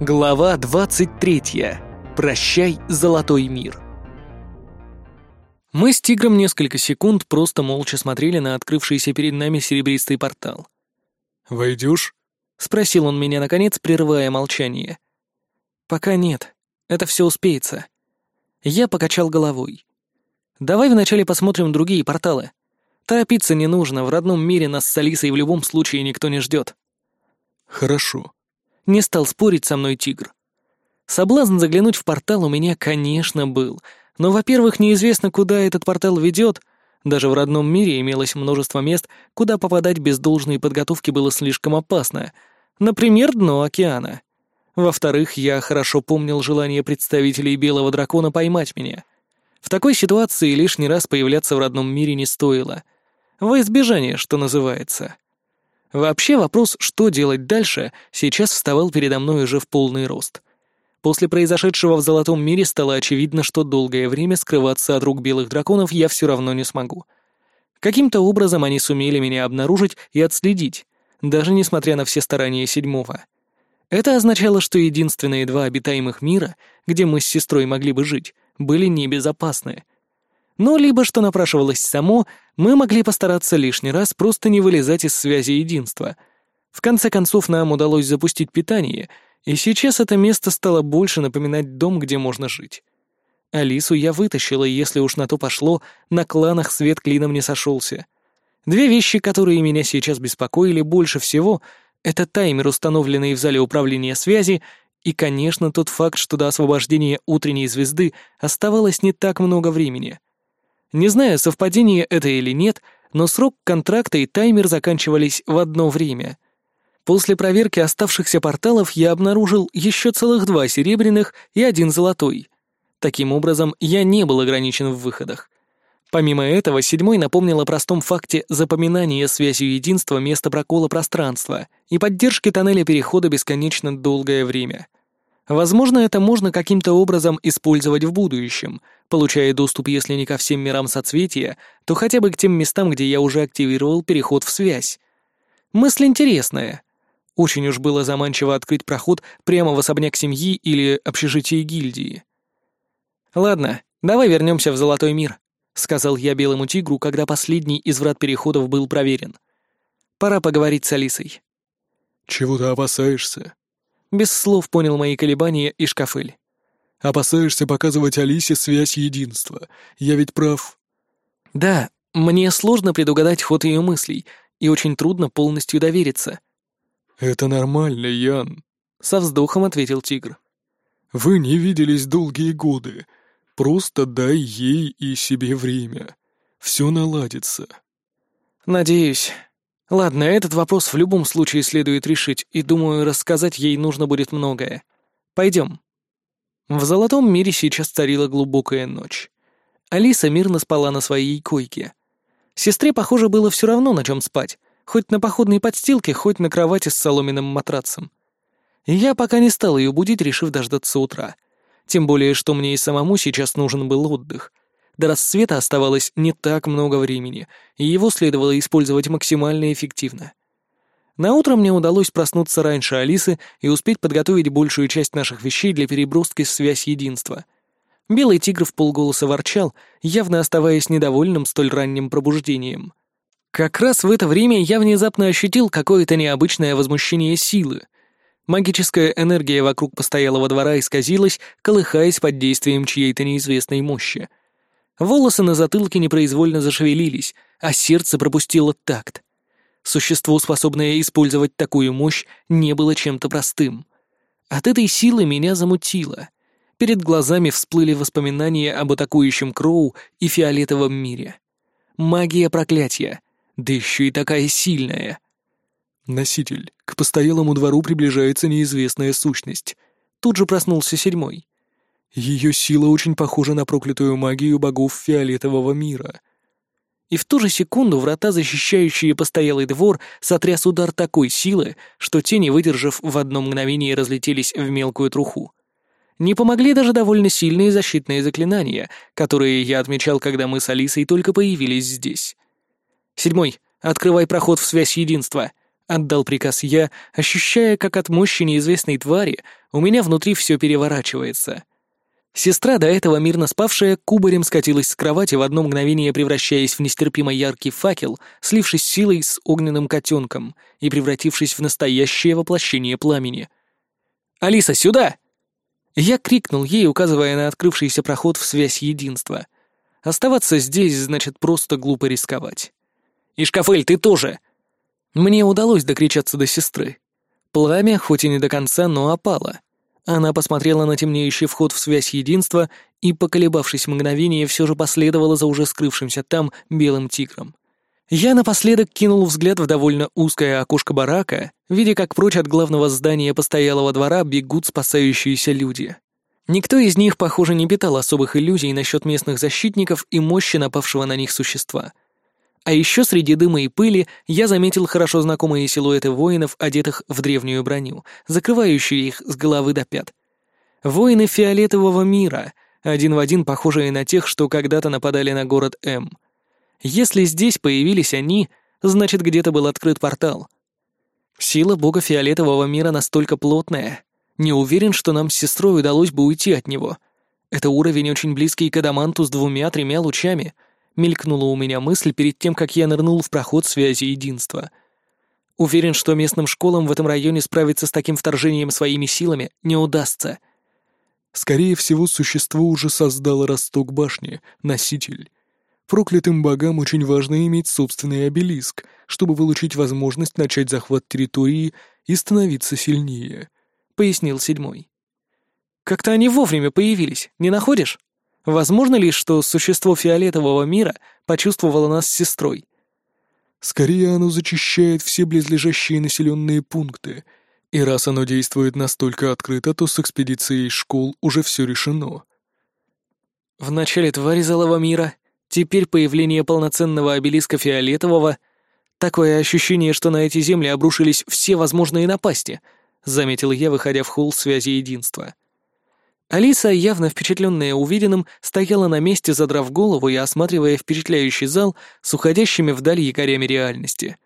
Глава 23. Прощай, золотой мир. Мы с Тигром несколько секунд просто молча смотрели на открывшийся перед нами серебристый портал. «Войдешь?» — спросил он меня, наконец, прерывая молчание. «Пока нет. Это все успеется». Я покачал головой. «Давай вначале посмотрим другие порталы. Торопиться не нужно, в родном мире нас с Алисой в любом случае никто не ждет». «Хорошо», не стал спорить со мной тигр. Соблазн заглянуть в портал у меня, конечно, был. Но, во-первых, неизвестно, куда этот портал ведет. Даже в родном мире имелось множество мест, куда попадать без должной подготовки было слишком опасно. Например, дно океана. Во-вторых, я хорошо помнил желание представителей Белого Дракона поймать меня. В такой ситуации лишний раз появляться в родном мире не стоило. Во избежание, что называется. Вообще вопрос, что делать дальше, сейчас вставал передо мной уже в полный рост. После произошедшего в Золотом мире стало очевидно, что долгое время скрываться от рук белых драконов я все равно не смогу. Каким-то образом они сумели меня обнаружить и отследить, даже несмотря на все старания седьмого. Это означало, что единственные два обитаемых мира, где мы с сестрой могли бы жить, были небезопасны — но либо, что напрашивалось само, мы могли постараться лишний раз просто не вылезать из связи единства. В конце концов, нам удалось запустить питание, и сейчас это место стало больше напоминать дом, где можно жить. Алису я вытащила, и если уж на то пошло, на кланах свет клином не сошелся. Две вещи, которые меня сейчас беспокоили больше всего, это таймер, установленный в зале управления связи, и, конечно, тот факт, что до освобождения утренней звезды оставалось не так много времени. Не знаю, совпадение это или нет, но срок контракта и таймер заканчивались в одно время. После проверки оставшихся порталов я обнаружил еще целых два серебряных и один золотой. Таким образом, я не был ограничен в выходах. Помимо этого, седьмой напомнил о простом факте запоминания связью единства места прокола пространства и поддержки тоннеля перехода бесконечно долгое время. Возможно, это можно каким-то образом использовать в будущем, получая доступ, если не ко всем мирам соцветия, то хотя бы к тем местам, где я уже активировал переход в связь. Мысль интересная. Очень уж было заманчиво открыть проход прямо в особняк семьи или общежитие гильдии. «Ладно, давай вернемся в Золотой мир», — сказал я Белому Тигру, когда последний из врат переходов был проверен. «Пора поговорить с Алисой». «Чего ты опасаешься?» Без слов понял мои колебания и шкафель. «Опасаешься показывать Алисе связь единства. Я ведь прав». «Да, мне сложно предугадать ход ее мыслей, и очень трудно полностью довериться». «Это нормально, Ян», — со вздохом ответил тигр. «Вы не виделись долгие годы. Просто дай ей и себе время. Все наладится». «Надеюсь», Ладно, этот вопрос в любом случае следует решить, и, думаю, рассказать ей нужно будет многое. Пойдем. В золотом мире сейчас царила глубокая ночь. Алиса мирно спала на своей койке. Сестре, похоже, было все равно, на чем спать, хоть на походной подстилке, хоть на кровати с соломенным матрацем. Я пока не стал ее будить, решив дождаться утра. Тем более, что мне и самому сейчас нужен был отдых — до рассвета оставалось не так много времени, и его следовало использовать максимально эффективно. На утро мне удалось проснуться раньше Алисы и успеть подготовить большую часть наших вещей для переброски в связь единства. Белый тигр в полголоса ворчал, явно оставаясь недовольным столь ранним пробуждением. Как раз в это время я внезапно ощутил какое-то необычное возмущение силы. Магическая энергия вокруг постоялого двора исказилась, колыхаясь под действием чьей-то неизвестной мощи — Волосы на затылке непроизвольно зашевелились, а сердце пропустило такт. Существо, способное использовать такую мощь, не было чем-то простым. От этой силы меня замутило. Перед глазами всплыли воспоминания об атакующем Кроу и фиолетовом мире. Магия проклятия, да еще и такая сильная. «Носитель, к постоялому двору приближается неизвестная сущность». Тут же проснулся седьмой. Ее сила очень похожа на проклятую магию богов фиолетового мира. И в ту же секунду врата, защищающие постоялый двор, сотряс удар такой силы, что тени, выдержав в одно мгновение, разлетелись в мелкую труху. Не помогли даже довольно сильные защитные заклинания, которые я отмечал, когда мы с Алисой только появились здесь. «Седьмой, открывай проход в связь единства», — отдал приказ я, ощущая, как от мощи неизвестной твари у меня внутри все переворачивается. Сестра, до этого мирно спавшая, кубарем скатилась с кровати в одно мгновение превращаясь в нестерпимо яркий факел, слившись силой с огненным котенком и превратившись в настоящее воплощение пламени. «Алиса, сюда!» Я крикнул ей, указывая на открывшийся проход в связь единства. Оставаться здесь значит просто глупо рисковать. «И Шкафель, ты тоже!» Мне удалось докричаться до сестры. Пламя, хоть и не до конца, но опало. Она посмотрела на темнеющий вход в связь единства и, поколебавшись мгновение, все же последовала за уже скрывшимся там белым тигром. Я напоследок кинул взгляд в довольно узкое окошко барака, видя, как прочь от главного здания постоялого двора бегут спасающиеся люди. Никто из них, похоже, не питал особых иллюзий насчет местных защитников и мощи напавшего на них существа — а еще среди дыма и пыли я заметил хорошо знакомые силуэты воинов, одетых в древнюю броню, закрывающую их с головы до пят. Воины фиолетового мира, один в один похожие на тех, что когда-то нападали на город М. Если здесь появились они, значит, где-то был открыт портал. Сила бога фиолетового мира настолько плотная. Не уверен, что нам с сестрой удалось бы уйти от него. Это уровень очень близкий к Адаманту с двумя-тремя лучами — мелькнула у меня мысль перед тем, как я нырнул в проход связи единства. Уверен, что местным школам в этом районе справиться с таким вторжением своими силами не удастся. Скорее всего, существо уже создало росток башни, носитель. Проклятым богам очень важно иметь собственный обелиск, чтобы получить возможность начать захват территории и становиться сильнее», — пояснил седьмой. «Как-то они вовремя появились, не находишь?» Возможно ли, что существо фиолетового мира почувствовало нас с сестрой? Скорее, оно зачищает все близлежащие населенные пункты, и раз оно действует настолько открыто, то с экспедицией школ уже все решено. В начале твари золого мира, теперь появление полноценного обелиска фиолетового, такое ощущение, что на эти земли обрушились все возможные напасти, заметил я, выходя в холл связи единства. Алиса, явно впечатленная увиденным, стояла на месте, задрав голову и осматривая впечатляющий зал с уходящими вдаль якорями реальности.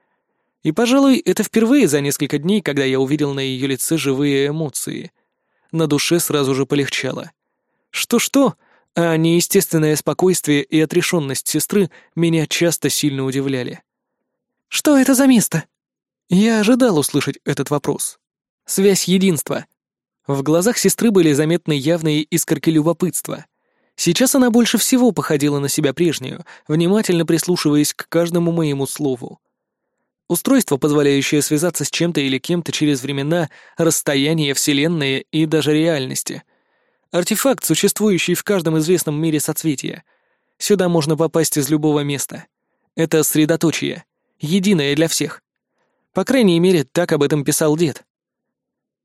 И, пожалуй, это впервые за несколько дней, когда я увидел на ее лице живые эмоции. На душе сразу же полегчало. Что-что, а неестественное спокойствие и отрешенность сестры меня часто сильно удивляли. «Что это за место?» Я ожидал услышать этот вопрос. Связь единства — в глазах сестры были заметны явные искорки любопытства. Сейчас она больше всего походила на себя прежнюю, внимательно прислушиваясь к каждому моему слову. Устройство, позволяющее связаться с чем-то или кем-то через времена, расстояние, вселенные и даже реальности. Артефакт, существующий в каждом известном мире соцветия. Сюда можно попасть из любого места. Это средоточие, единое для всех. По крайней мере, так об этом писал дед.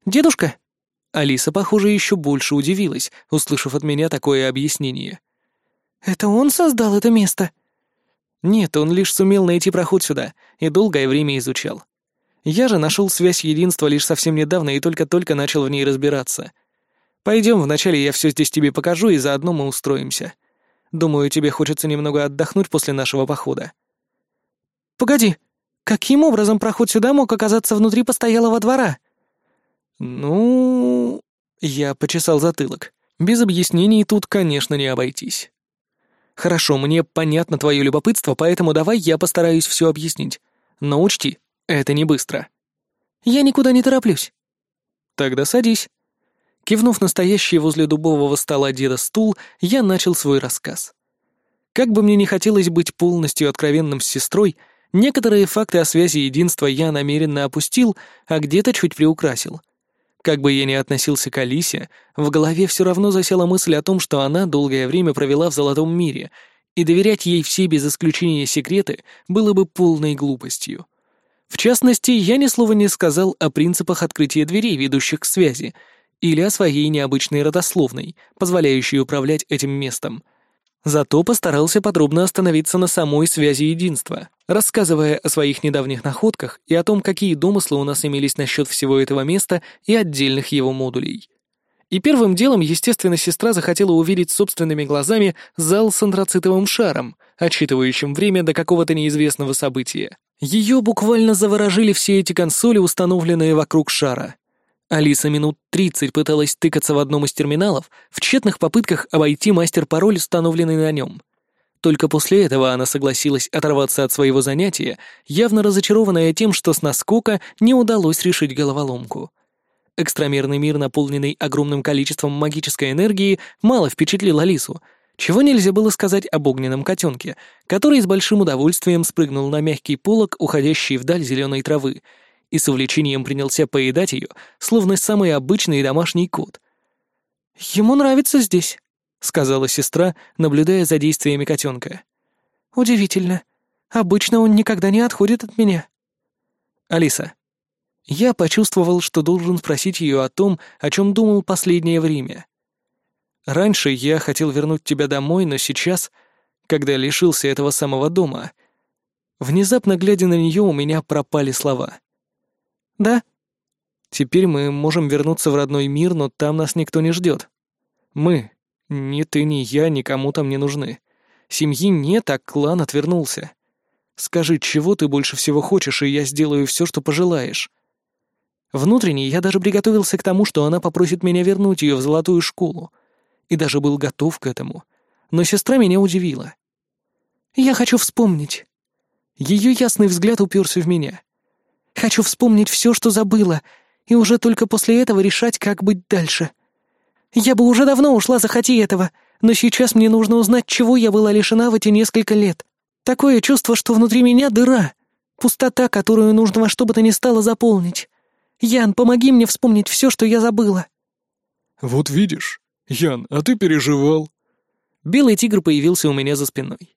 «Дедушка?» Алиса, похоже, еще больше удивилась, услышав от меня такое объяснение. «Это он создал это место?» «Нет, он лишь сумел найти проход сюда и долгое время изучал. Я же нашел связь единства лишь совсем недавно и только-только начал в ней разбираться. Пойдем, вначале я все здесь тебе покажу, и заодно мы устроимся. Думаю, тебе хочется немного отдохнуть после нашего похода». «Погоди, каким образом проход сюда мог оказаться внутри постоялого двора?» «Ну...» Я почесал затылок. Без объяснений тут, конечно, не обойтись. «Хорошо, мне понятно твое любопытство, поэтому давай я постараюсь все объяснить. Но учти, это не быстро». «Я никуда не тороплюсь». «Тогда садись». Кивнув настоящий возле дубового стола деда стул, я начал свой рассказ. Как бы мне не хотелось быть полностью откровенным с сестрой, некоторые факты о связи единства я намеренно опустил, а где-то чуть приукрасил — как бы я ни относился к Алисе, в голове все равно засела мысль о том, что она долгое время провела в Золотом мире, и доверять ей все без исключения секреты было бы полной глупостью. В частности, я ни слова не сказал о принципах открытия дверей, ведущих к связи, или о своей необычной родословной, позволяющей управлять этим местом, Зато постарался подробно остановиться на самой связи единства, рассказывая о своих недавних находках и о том, какие домыслы у нас имелись насчет всего этого места и отдельных его модулей. И первым делом, естественно, сестра захотела увидеть собственными глазами зал с антрацитовым шаром, отсчитывающим время до какого-то неизвестного события. Ее буквально заворожили все эти консоли, установленные вокруг шара. Алиса минут 30 пыталась тыкаться в одном из терминалов в тщетных попытках обойти мастер-пароль, установленный на нем. Только после этого она согласилась оторваться от своего занятия, явно разочарованная тем, что с наскока не удалось решить головоломку. Экстрамерный мир, наполненный огромным количеством магической энергии, мало впечатлил Алису, чего нельзя было сказать об огненном котенке, который с большим удовольствием спрыгнул на мягкий полог, уходящий вдаль зеленой травы, и с увлечением принялся поедать ее, словно самый обычный домашний кот. «Ему нравится здесь», — сказала сестра, наблюдая за действиями котенка. «Удивительно. Обычно он никогда не отходит от меня». «Алиса». Я почувствовал, что должен спросить ее о том, о чем думал последнее время. Раньше я хотел вернуть тебя домой, но сейчас, когда лишился этого самого дома, внезапно глядя на нее, у меня пропали слова. «Да». «Теперь мы можем вернуться в родной мир, но там нас никто не ждет. Мы, ни ты, ни я, никому там не нужны. Семьи нет, а клан отвернулся. Скажи, чего ты больше всего хочешь, и я сделаю все, что пожелаешь». Внутренне я даже приготовился к тому, что она попросит меня вернуть ее в золотую школу. И даже был готов к этому. Но сестра меня удивила. «Я хочу вспомнить». Ее ясный взгляд уперся в меня. Хочу вспомнить все, что забыла, и уже только после этого решать, как быть дальше. Я бы уже давно ушла, захоти этого, но сейчас мне нужно узнать, чего я была лишена в эти несколько лет. Такое чувство, что внутри меня дыра, пустота, которую нужно во что бы то ни стало заполнить. Ян, помоги мне вспомнить все, что я забыла. Вот видишь, Ян, а ты переживал. Белый тигр появился у меня за спиной.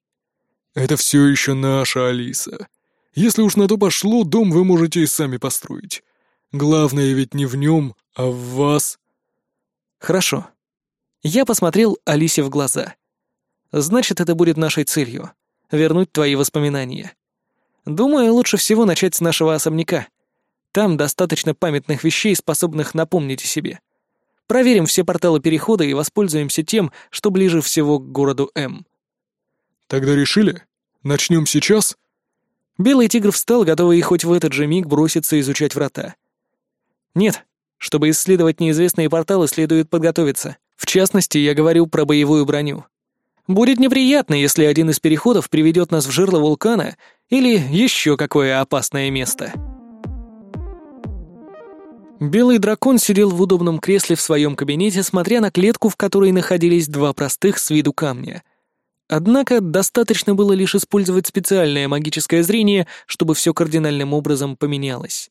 Это все еще наша Алиса. Если уж на то пошло, дом вы можете и сами построить. Главное ведь не в нем, а в вас. Хорошо. Я посмотрел Алисе в глаза. Значит, это будет нашей целью — вернуть твои воспоминания. Думаю, лучше всего начать с нашего особняка. Там достаточно памятных вещей, способных напомнить о себе. Проверим все порталы перехода и воспользуемся тем, что ближе всего к городу М. Тогда решили? Начнем сейчас? Белый тигр встал, готовый хоть в этот же миг броситься изучать врата. Нет, чтобы исследовать неизвестные порталы, следует подготовиться. В частности, я говорю про боевую броню. Будет неприятно, если один из переходов приведет нас в жерло вулкана или еще какое опасное место. Белый дракон сидел в удобном кресле в своем кабинете, смотря на клетку, в которой находились два простых с виду камня — Однако достаточно было лишь использовать специальное магическое зрение, чтобы все кардинальным образом поменялось.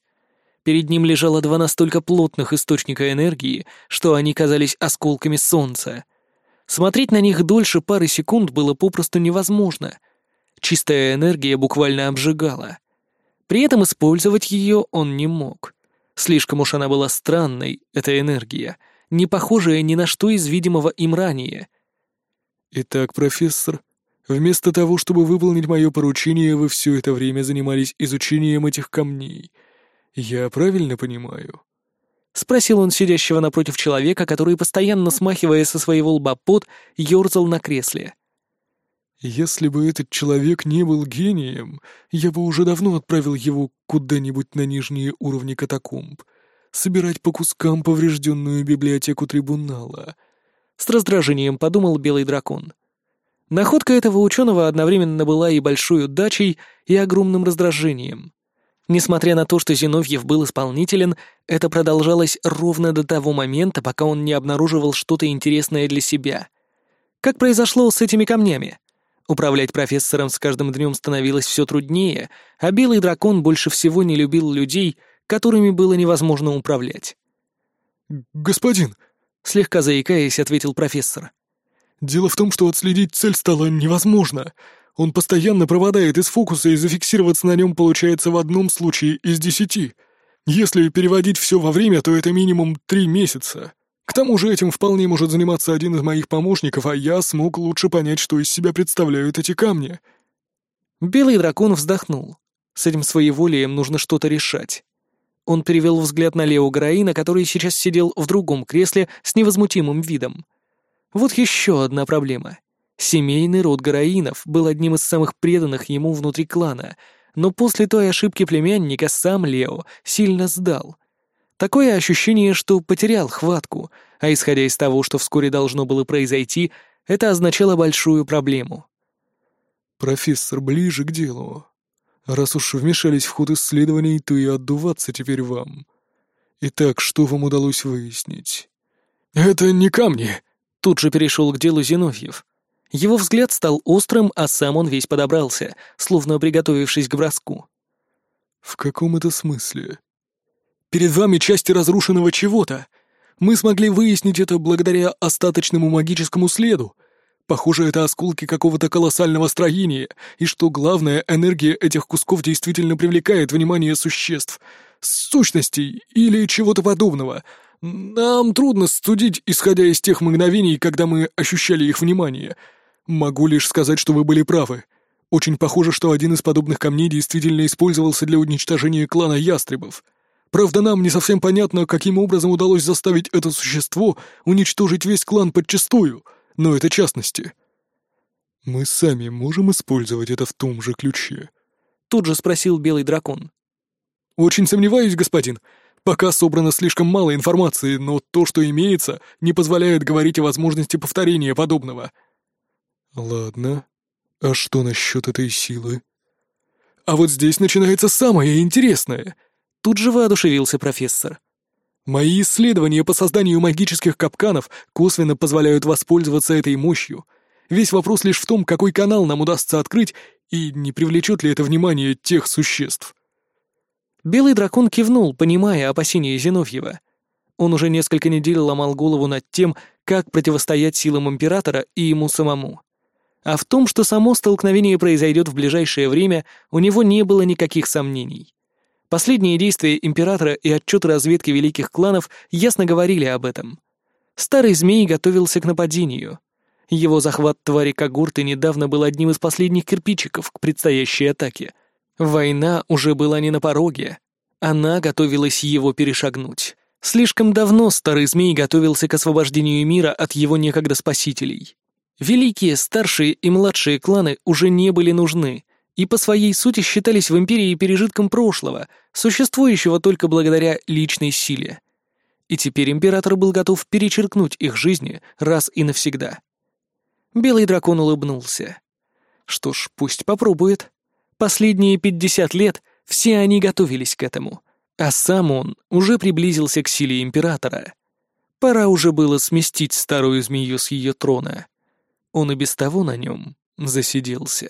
Перед ним лежало два настолько плотных источника энергии, что они казались осколками солнца. Смотреть на них дольше пары секунд было попросту невозможно. Чистая энергия буквально обжигала. При этом использовать ее он не мог. Слишком уж она была странной, эта энергия, не похожая ни на что из видимого им ранее — «Итак, профессор, вместо того, чтобы выполнить мое поручение, вы все это время занимались изучением этих камней. Я правильно понимаю?» Спросил он сидящего напротив человека, который, постоянно смахивая со своего лба пот, ерзал на кресле. «Если бы этот человек не был гением, я бы уже давно отправил его куда-нибудь на нижние уровни катакомб, собирать по кускам поврежденную библиотеку трибунала». С раздражением подумал белый дракон. Находка этого ученого одновременно была и большой удачей, и огромным раздражением. Несмотря на то, что Зиновьев был исполнителен, это продолжалось ровно до того момента, пока он не обнаруживал что-то интересное для себя. Как произошло с этими камнями? Управлять профессором с каждым днем становилось все труднее, а белый дракон больше всего не любил людей, которыми было невозможно управлять. «Господин, Слегка заикаясь, ответил профессор. «Дело в том, что отследить цель стало невозможно. Он постоянно пропадает из фокуса, и зафиксироваться на нем получается в одном случае из десяти. Если переводить все во время, то это минимум три месяца. К тому же этим вполне может заниматься один из моих помощников, а я смог лучше понять, что из себя представляют эти камни». Белый дракон вздохнул. С этим своеволием нужно что-то решать. Он перевел взгляд на Лео Граина, который сейчас сидел в другом кресле с невозмутимым видом. Вот еще одна проблема. Семейный род Гараинов был одним из самых преданных ему внутри клана, но после той ошибки племянника сам Лео сильно сдал. Такое ощущение, что потерял хватку, а исходя из того, что вскоре должно было произойти, это означало большую проблему. «Профессор, ближе к делу. Раз уж вмешались в ход исследований, то и отдуваться теперь вам. Итак, что вам удалось выяснить?» «Это не камни!» Тут же перешел к делу Зиновьев. Его взгляд стал острым, а сам он весь подобрался, словно приготовившись к броску. «В каком это смысле?» «Перед вами части разрушенного чего-то. Мы смогли выяснить это благодаря остаточному магическому следу. Похоже, это осколки какого-то колоссального строения, и что главное, энергия этих кусков действительно привлекает внимание существ, сущностей или чего-то подобного. Нам трудно судить, исходя из тех мгновений, когда мы ощущали их внимание. Могу лишь сказать, что вы были правы. Очень похоже, что один из подобных камней действительно использовался для уничтожения клана ястребов. Правда, нам не совсем понятно, каким образом удалось заставить это существо уничтожить весь клан подчистую, но это частности. «Мы сами можем использовать это в том же ключе?» Тут же спросил Белый Дракон. «Очень сомневаюсь, господин. Пока собрано слишком мало информации, но то, что имеется, не позволяет говорить о возможности повторения подобного». «Ладно. А что насчет этой силы?» «А вот здесь начинается самое интересное!» Тут же воодушевился профессор. «Мои исследования по созданию магических капканов косвенно позволяют воспользоваться этой мощью. Весь вопрос лишь в том, какой канал нам удастся открыть и не привлечет ли это внимание тех существ». Белый дракон кивнул, понимая опасения Зиновьева. Он уже несколько недель ломал голову над тем, как противостоять силам Императора и ему самому. А в том, что само столкновение произойдет в ближайшее время, у него не было никаких сомнений. Последние действия Императора и отчеты разведки великих кланов ясно говорили об этом. Старый змей готовился к нападению. Его захват твари Кагурты недавно был одним из последних кирпичиков к предстоящей атаке — Война уже была не на пороге. Она готовилась его перешагнуть. Слишком давно старый змей готовился к освобождению мира от его некогда спасителей. Великие, старшие и младшие кланы уже не были нужны, и по своей сути считались в империи пережитком прошлого, существующего только благодаря личной силе. И теперь император был готов перечеркнуть их жизни раз и навсегда. Белый дракон улыбнулся. Что ж, пусть попробует. Последние пятьдесят лет все они готовились к этому, а сам он уже приблизился к силе императора. Пора уже было сместить старую змею с ее трона. Он и без того на нем засиделся.